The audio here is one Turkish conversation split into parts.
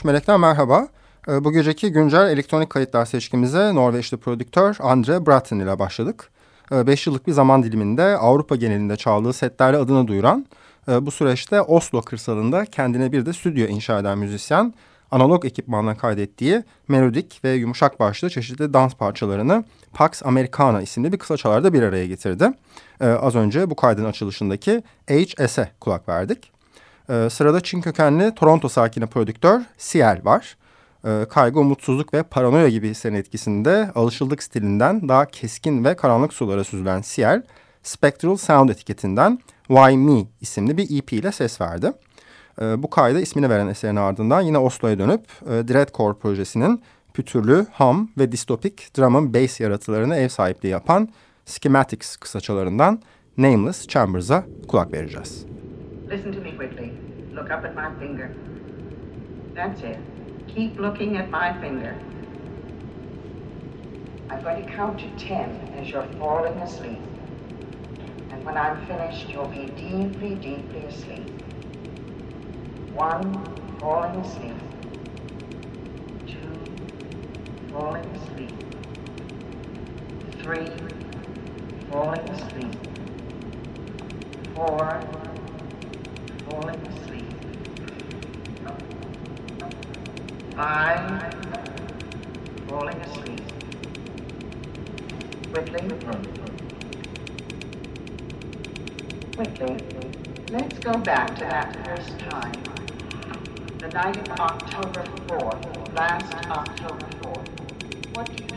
13 Melek'ten merhaba. Ee, bu geceki güncel elektronik kayıtlar seçkimize Norveçli prodüktör Andre Bratten ile başladık. 5 ee, yıllık bir zaman diliminde Avrupa genelinde çaldığı setlerle adını duyuran, e, bu süreçte Oslo kırsalında kendine bir de stüdyo inşa eden müzisyen, analog ekipmanla kaydettiği melodik ve yumuşak başlı çeşitli dans parçalarını Pax Americana isimli bir kısa çalarda bir araya getirdi. Ee, az önce bu kaydın açılışındaki HS'e kulak verdik. Ee, sırada Çin kökenli Toronto sakini prodüktör Ciel var. Ee, kaygı, umutsuzluk ve paranoya gibi hislerin etkisinde alışıldık stilinden daha keskin ve karanlık sulara süzülen Ciel, Spectral Sound etiketinden Why Me isimli bir EP ile ses verdi. Ee, bu kayda ismini veren eserin ardından yine Oslo'ya dönüp e, Dreadcore projesinin pütürlü, ham ve distopik drum bass yaratılarına ev sahipliği yapan Schematics kısaçalarından Nameless Chambers'a kulak vereceğiz. Listen to me quickly. Look up at my finger. That's it. Keep looking at my finger. I'm going to count to ten as you're falling asleep. And when I'm finished, you'll be deeply, deeply asleep. One, falling asleep. Two, falling asleep. Three, falling asleep. Four, falling asleep. Five, falling asleep. Quickly, quickly, let's go back to that first time. The night of October 4th, last October 4th. What do you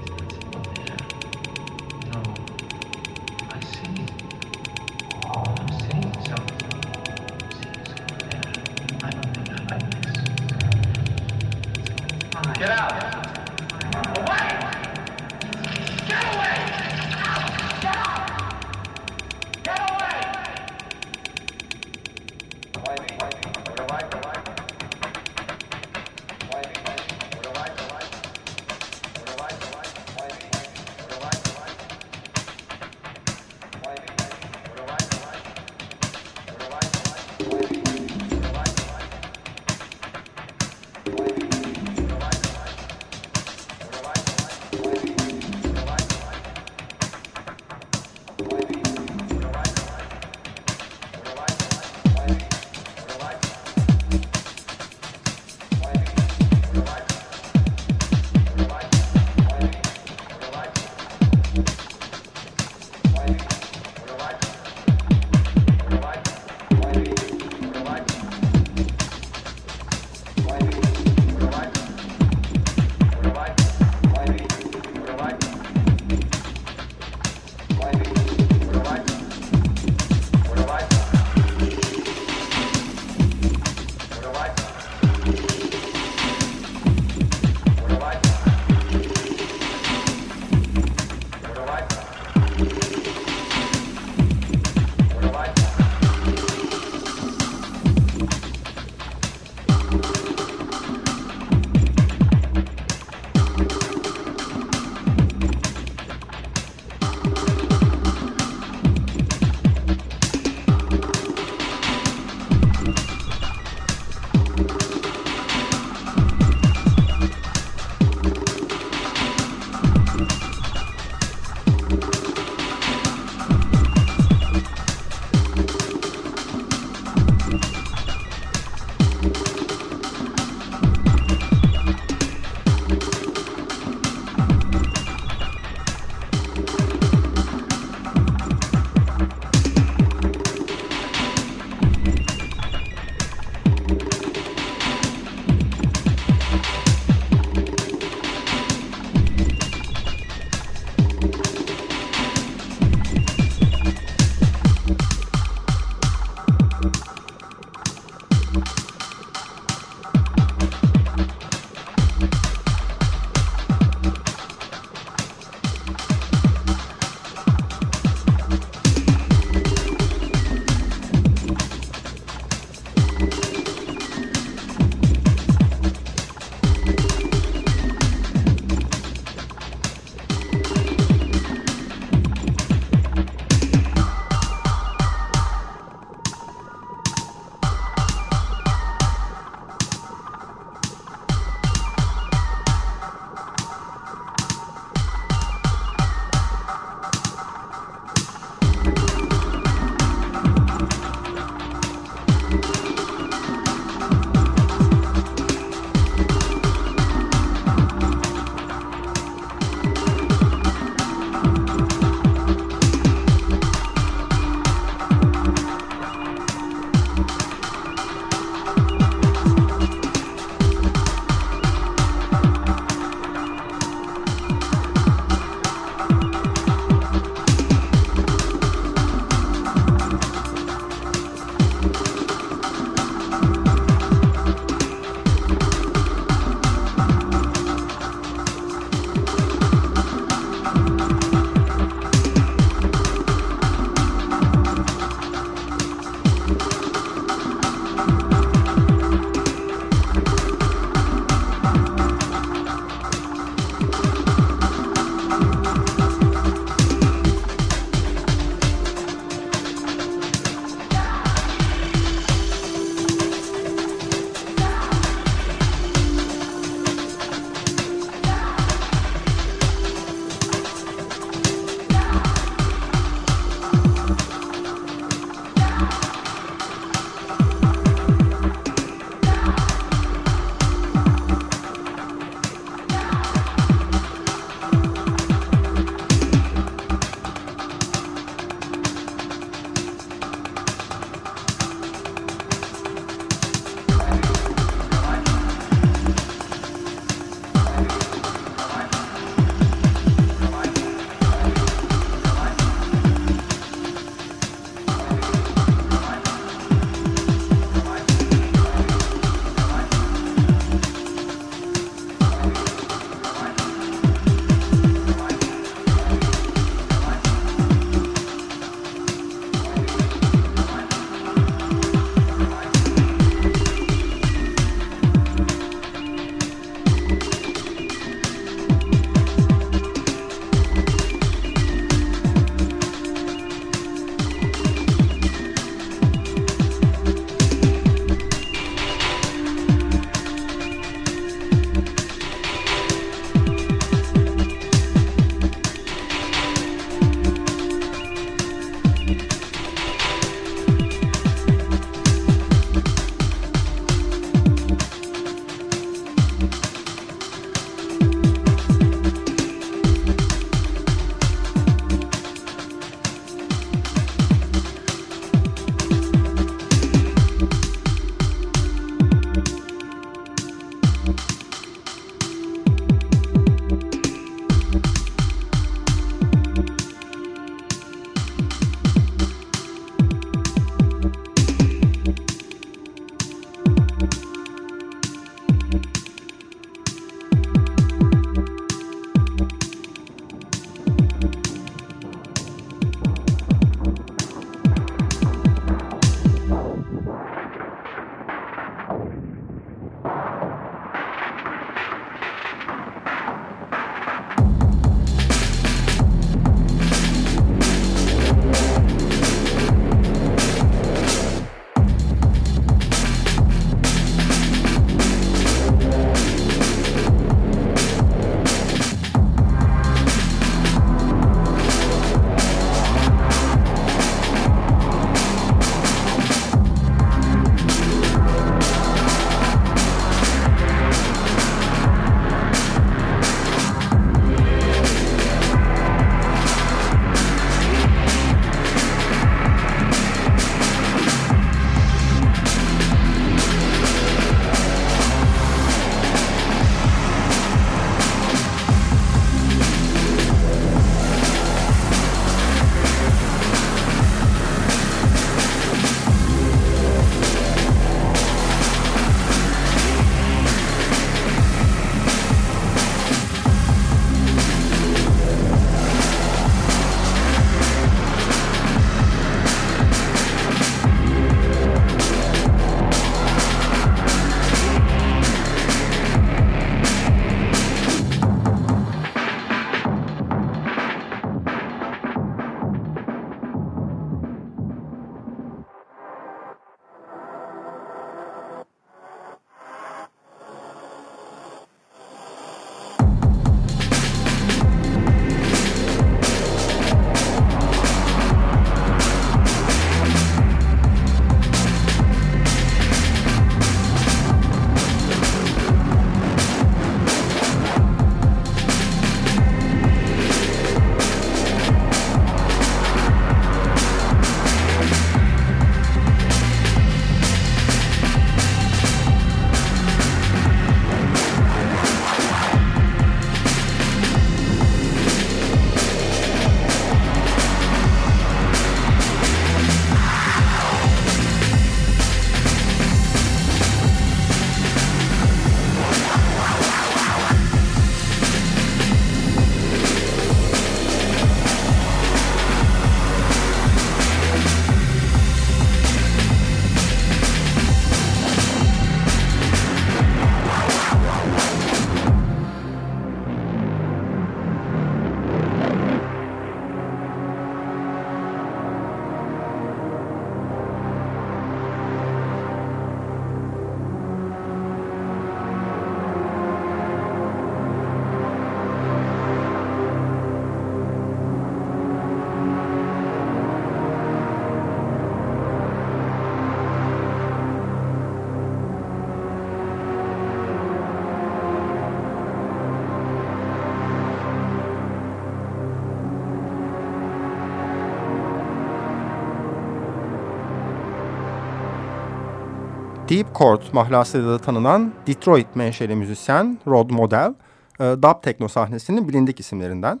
Deep Chord mahlasıyla da tanınan Detroit menşeli müzisyen Rod Model, e, dub tekno sahnesinin bilindik isimlerinden.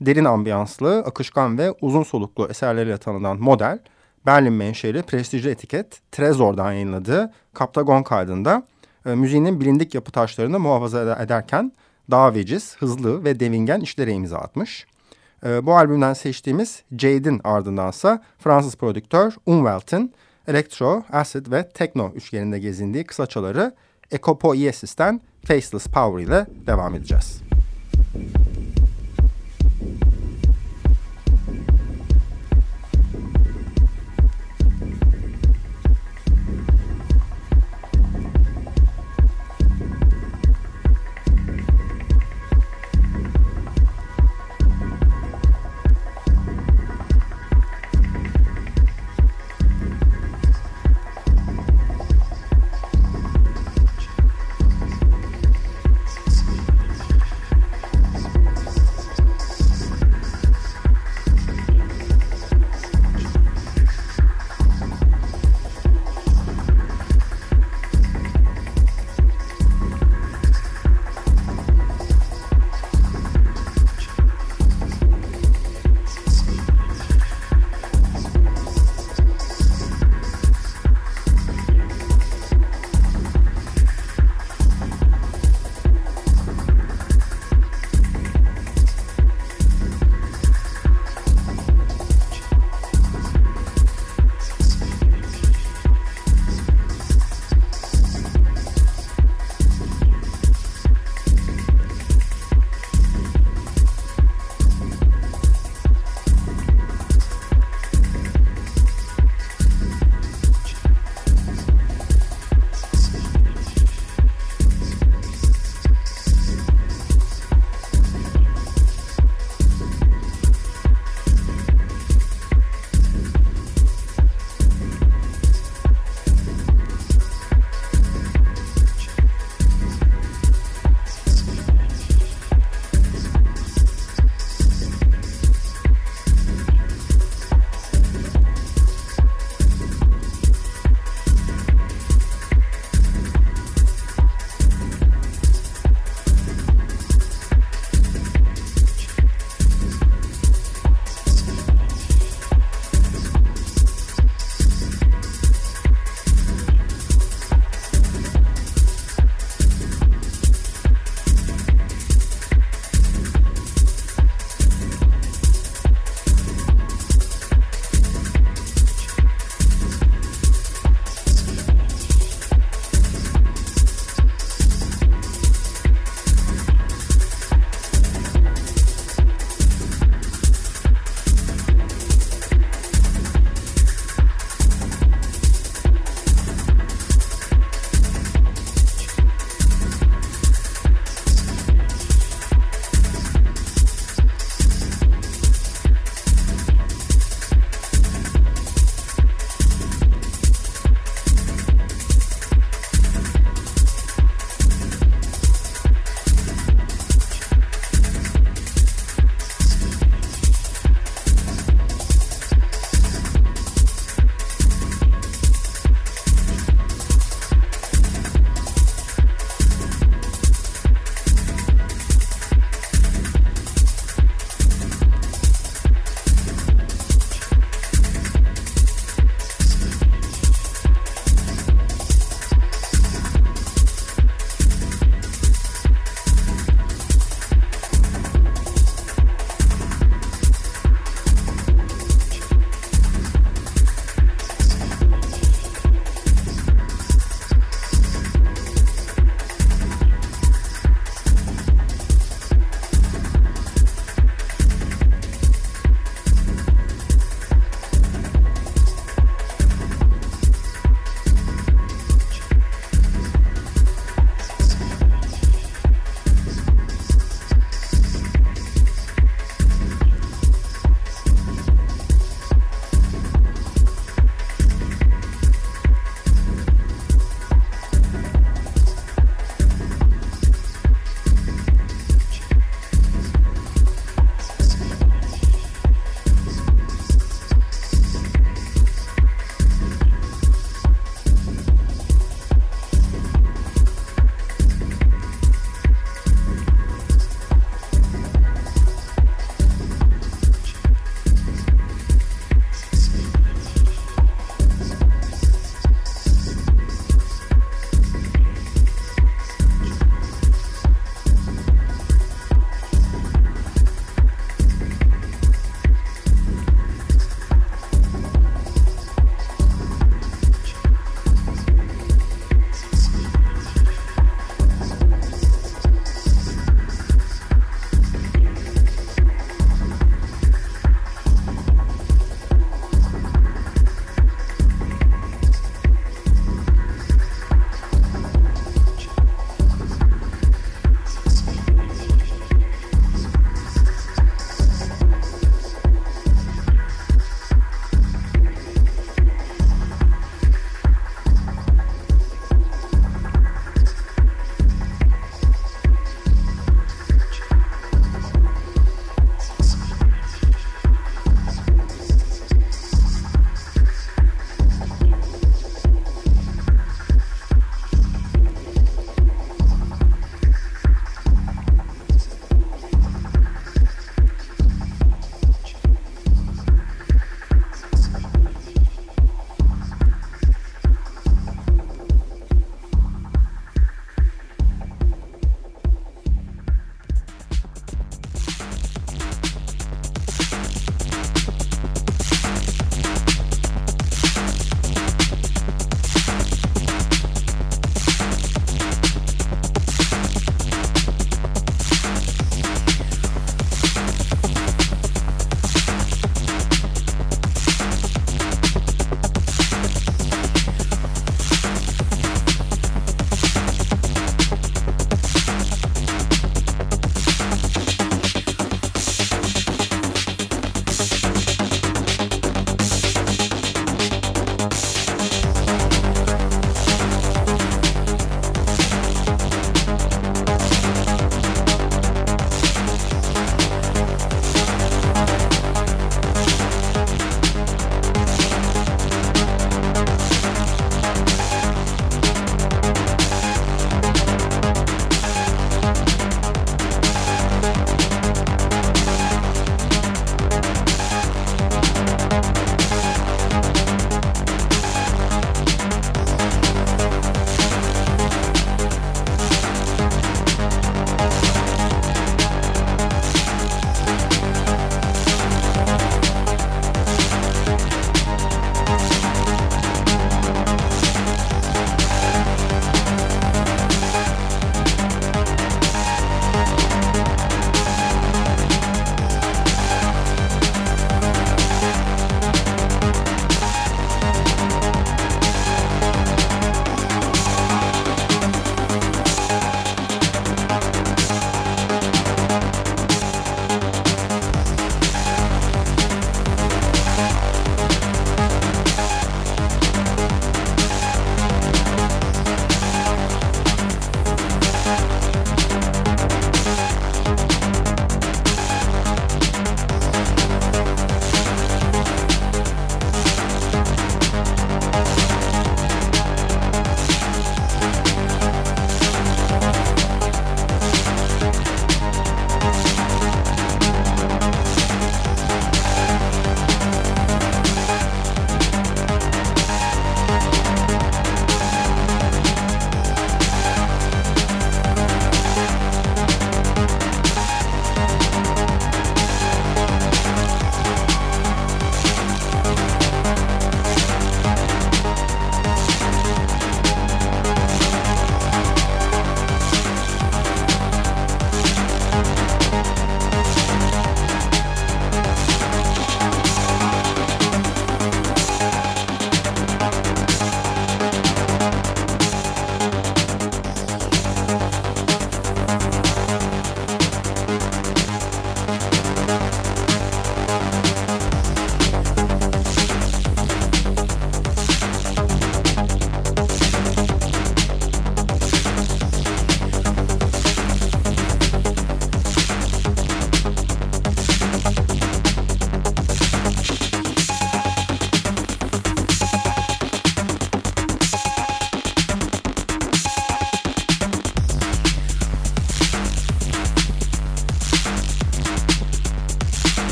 Derin ambiyanslı, akışkan ve uzun soluklu eserleriyle tanınan Model, Berlin menşeli prestijli etiket Trezor'dan yayınladığı Kaptagon kaydında e, müziğinin bilindik yapı taşlarını muhafaza ederken daha veciz, hızlı ve devingen işlere imza atmış. E, bu albümden seçtiğimiz Jade'in ardındansa Fransız prodüktör Umwelt'in elektro, acid ve techno üçgeninde gezindiği kısaçaları Ecopoiesis'ten Faceless Power ile devam edeceğiz.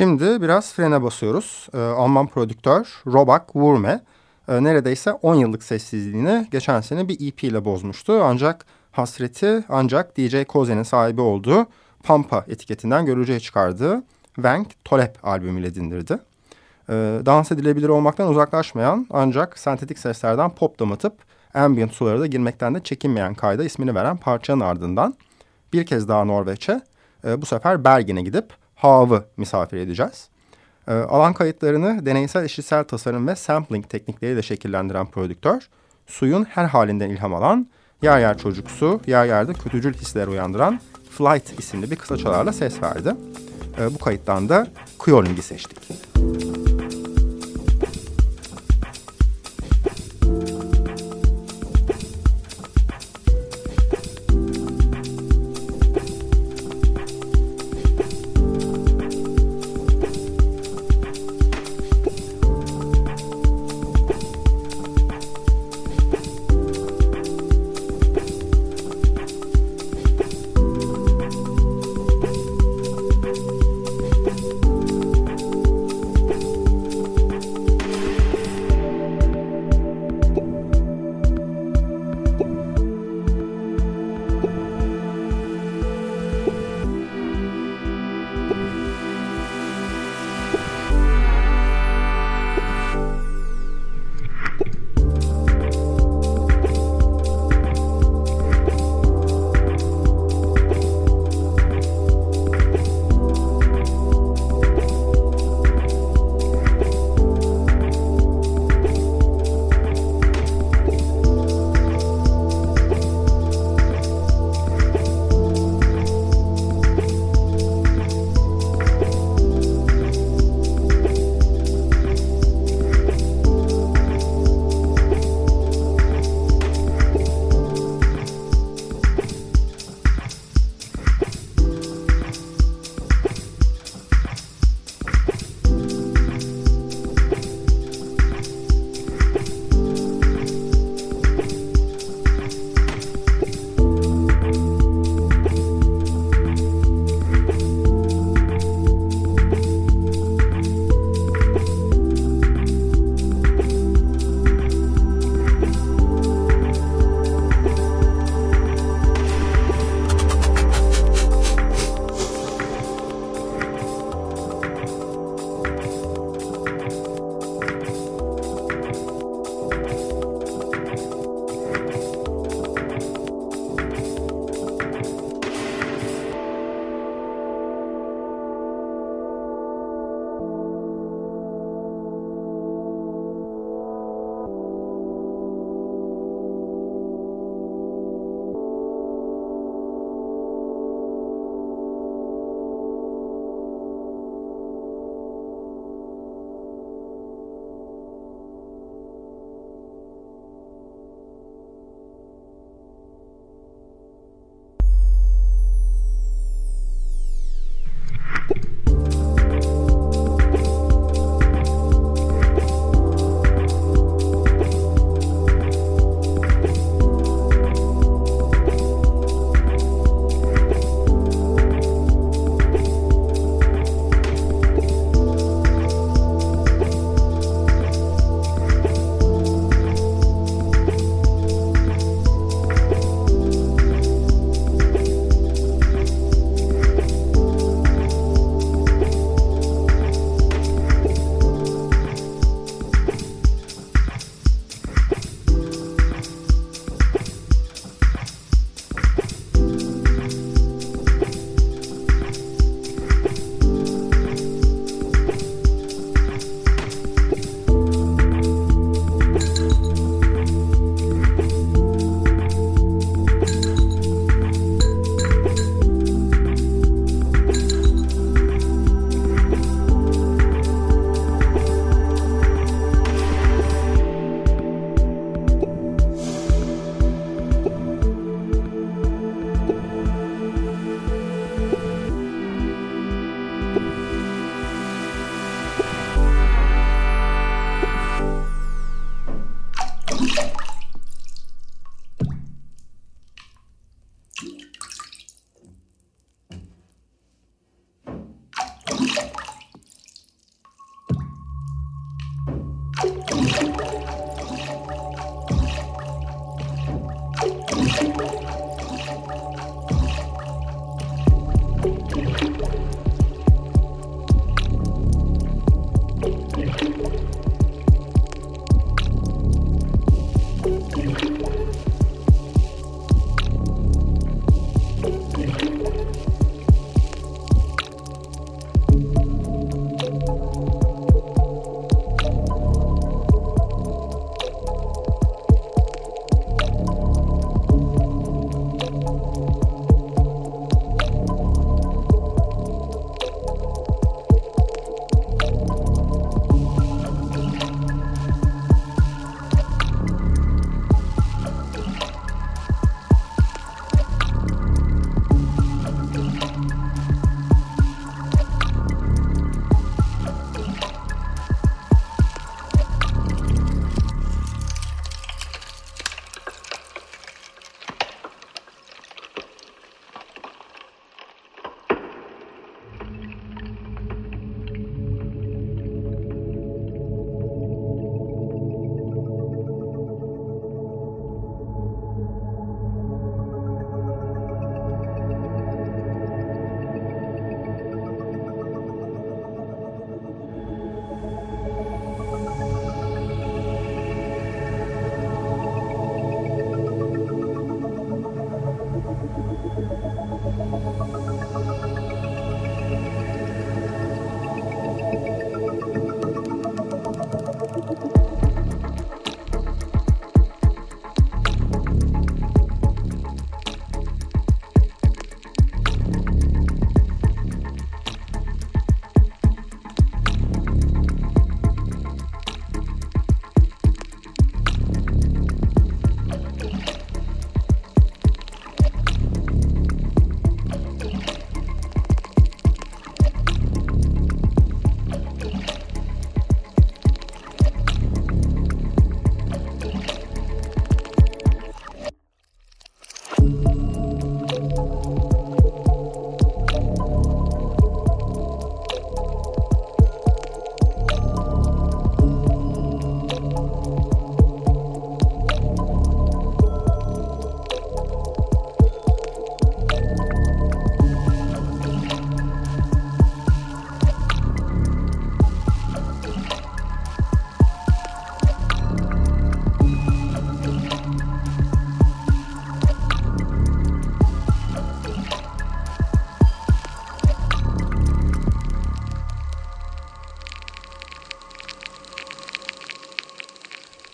Şimdi biraz frene basıyoruz. E, Alman prodüktör Robak Wurme e, neredeyse 10 yıllık sessizliğini geçen sene bir EP ile bozmuştu. Ancak hasreti ancak DJ Koze'nin sahibi olduğu Pampa etiketinden görücüye çıkardığı Wank Tolep albümüyle dindirdi. E, dans edilebilir olmaktan uzaklaşmayan ancak sentetik seslerden pop damatıp ambient sulara da girmekten de çekinmeyen kayda ismini veren parçanın ardından bir kez daha Norveç'e e, bu sefer Bergen'e gidip Hav'ı misafir edeceğiz. E, alan kayıtlarını deneysel eşitsel tasarım ve sampling teknikleriyle şekillendiren prodüktör, suyun her halinden ilham alan, yer yer çocuksu, yer yerde kötücül hisler uyandıran Flight isimli bir kısa çalarla ses verdi. E, bu kayıttan da Kyoling'i seçtik. Blank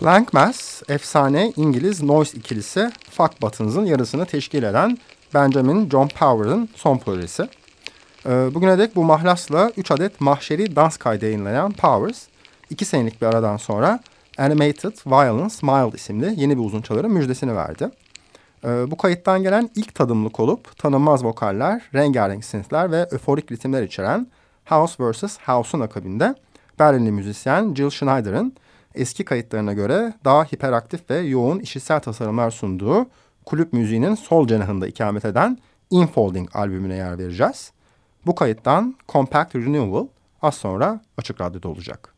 Mass, efsane İngiliz noise ikilisi Fuck Buttons'ın yarısını teşkil eden Benjamin John Power'ın son projesi. Ee, bugüne dek bu mahlasla 3 adet mahşeri dans kaydı yayınlayan Powers, 2 senelik bir aradan sonra Animated Violence Mild isimli yeni bir uzun çaların müjdesini verdi. Ee, bu kayıttan gelen ilk tadımlık olup tanınmaz vokaller, rengarenk synthler ve öforik ritimler içeren House vs. House'un akabinde Berlinli müzisyen Jill Schneider'ın eski kayıtlarına göre daha hiperaktif ve yoğun işitsel tasarımlar sunduğu kulüp müziğinin sol cenahında ikamet eden Infolding albümüne yer vereceğiz. Bu kayıttan Compact Renewal az sonra Açık Radyo'da olacak.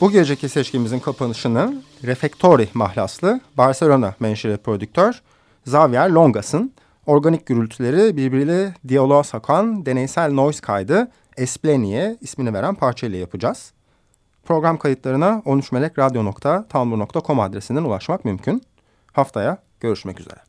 Bu geceki seçkimizin kapanışını Refektori mahlaslı Barcelona menşeli prodüktör Xavier Longas'ın organik gürültüleri birbiriyle diyaloğa sakan deneysel noise kaydı Espleniye ismini veren parçayla yapacağız. Program kayıtlarına 13melekradyo.tumblr.com adresinden ulaşmak mümkün. Haftaya görüşmek üzere.